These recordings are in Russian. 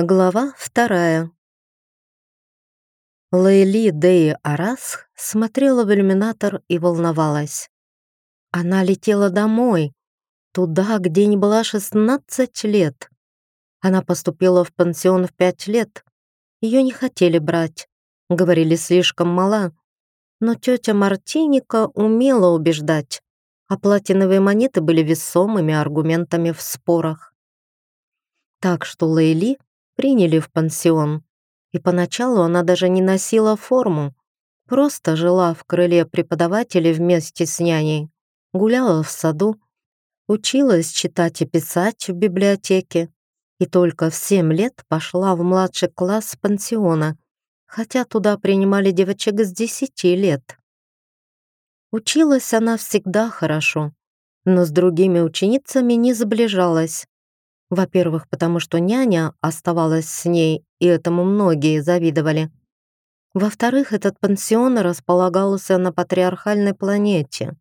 Глава вторая. Лейли Деи Арас смотрела в иллюминатор и волновалась. Она летела домой, туда, где не была 16 лет. Она поступила в пансион в 5 лет. Ее не хотели брать, говорили слишком мала. Но тетя Мартиника умела убеждать, а платиновые монеты были весомыми аргументами в спорах. Так что Лейли приняли в пансион. И поначалу она даже не носила форму, просто жила в крыле преподавателей вместе с няней, гуляла в саду, училась читать и писать в библиотеке и только в семь лет пошла в младший класс пансиона, хотя туда принимали девочек с десяти лет. Училась она всегда хорошо, но с другими ученицами не сближалась, во-первых, потому что няня оставалась с ней, и этому многие завидовали. Во-вторых, этот пансион располагался на патриархальной планете.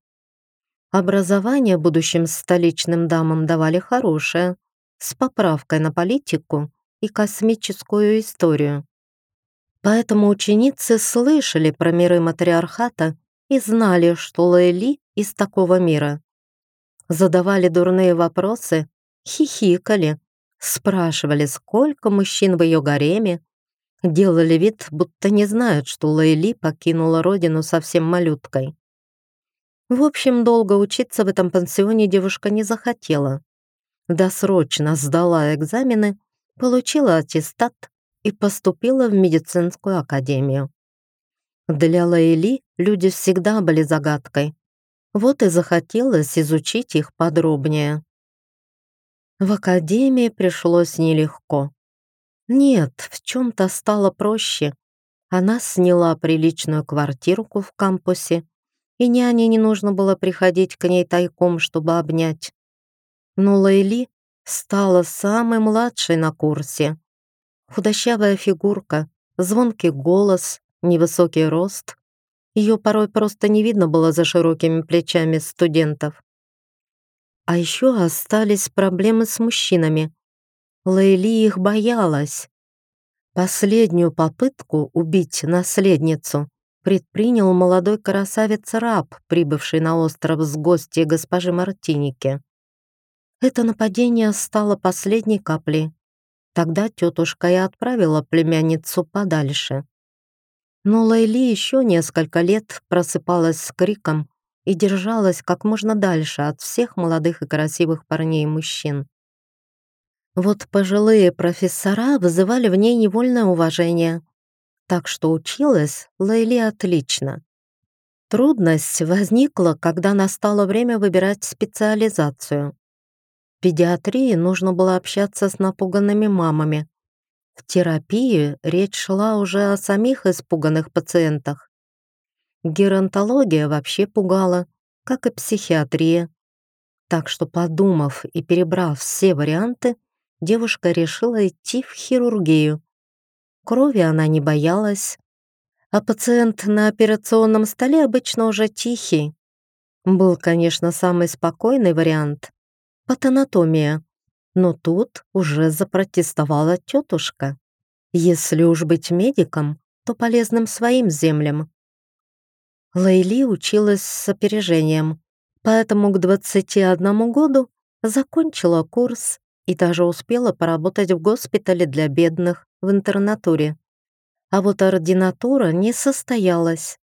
Образование будущим столичным дамам давали хорошее, с поправкой на политику и космическую историю. Поэтому ученицы слышали про миры матриархата и знали, что Лейли из такого мира. Задавали дурные вопросы хихикали, спрашивали, сколько мужчин в ее гареме, делали вид, будто не знают, что Лейли покинула родину совсем малюткой. В общем, долго учиться в этом пансионе девушка не захотела. Досрочно сдала экзамены, получила аттестат и поступила в медицинскую академию. Для Лейли люди всегда были загадкой. Вот и захотелось изучить их подробнее. В академии пришлось нелегко. Нет, в чем-то стало проще. Она сняла приличную квартирку в кампусе, и няне не нужно было приходить к ней тайком, чтобы обнять. Но Лейли стала самой младшей на курсе. Худощавая фигурка, звонкий голос, невысокий рост. Ее порой просто не видно было за широкими плечами студентов. А еще остались проблемы с мужчинами. Лейли их боялась. Последнюю попытку убить наследницу предпринял молодой красавец-раб, прибывший на остров с гостьей госпожи Мартиники. Это нападение стало последней каплей. Тогда тетушка и отправила племянницу подальше. Но Лейли еще несколько лет просыпалась с криком и держалась как можно дальше от всех молодых и красивых парней и мужчин. Вот пожилые профессора вызывали в ней невольное уважение, так что училась Лейли отлично. Трудность возникла, когда настало время выбирать специализацию. В педиатрии нужно было общаться с напуганными мамами. В терапии речь шла уже о самих испуганных пациентах. Геронтология вообще пугала, как и психиатрия. Так что, подумав и перебрав все варианты, девушка решила идти в хирургию. Крови она не боялась, а пациент на операционном столе обычно уже тихий. Был, конечно, самый спокойный вариант — патанатомия, но тут уже запротестовала тетушка. Если уж быть медиком, то полезным своим землям. Лейли училась с опережением, поэтому к 21 году закончила курс и даже успела поработать в госпитале для бедных в интернатуре. А вот ординатура не состоялась.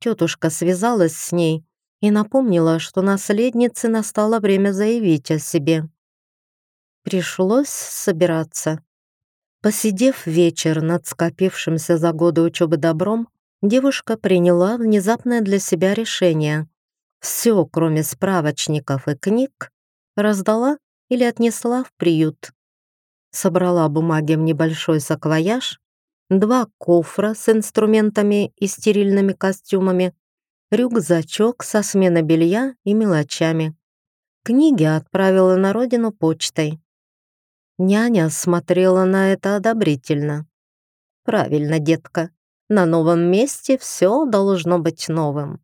Тетушка связалась с ней и напомнила, что наследнице настало время заявить о себе. Пришлось собираться. Посидев вечер над скопившимся за годы учебы добром, девушка приняла внезапное для себя решение. Все, кроме справочников и книг, раздала или отнесла в приют. Собрала бумаги в небольшой саквояж, два кофра с инструментами и стерильными костюмами, рюкзачок со сменой белья и мелочами. Книги отправила на родину почтой. Няня смотрела на это одобрительно. «Правильно, детка. На новом месте все должно быть новым.